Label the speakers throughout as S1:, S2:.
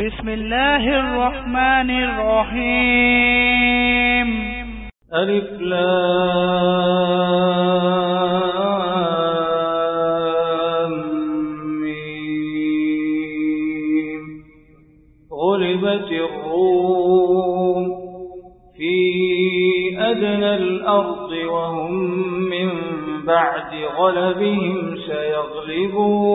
S1: بسم الله الرحمن الرحيم
S2: ألف غلبت الروم في أدنى الأرض وهم من بعد غلبهم سيغلبون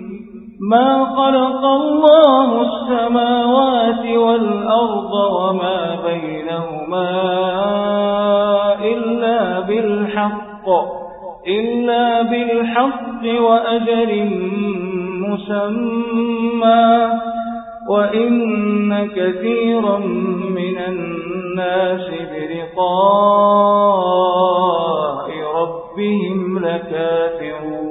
S2: ما خلق الله السماوات والأرض وما بينهما إلا بالحق إلا بالحق وأجل مسمى. وإن كثيرا من الناس بلقاء ربهم لكافرون.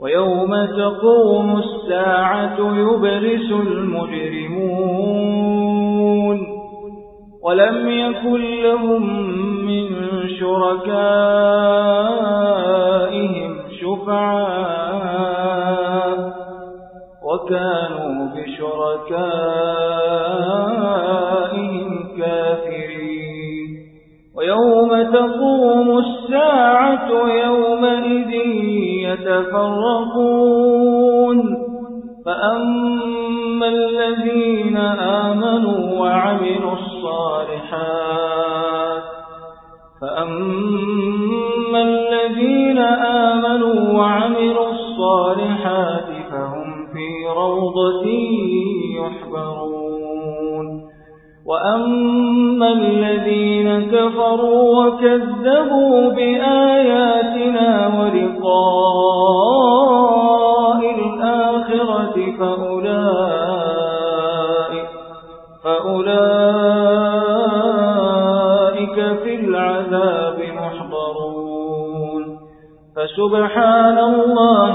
S2: ويوم تقوم الساعة يبرس المجرمون ولم يكن لهم من شركائهم شفعاء وكانوا بشركائهم روضة يحبرون. وأما الذين كفروا وكذبوا بآياتنا ولقاء الآخرة فأولئك, فأولئك في العذاب محضرون. فسبحان الله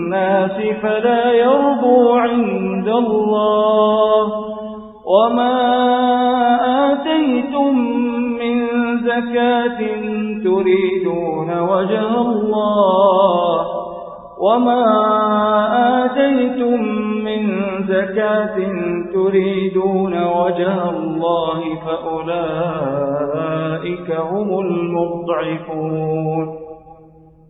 S2: فلا يربو عند الله. وما آتيتم من زكاة تريدون وجه الله. وما آتيتم من زكاة تريدون وجه الله فأولئك هم المضعفون.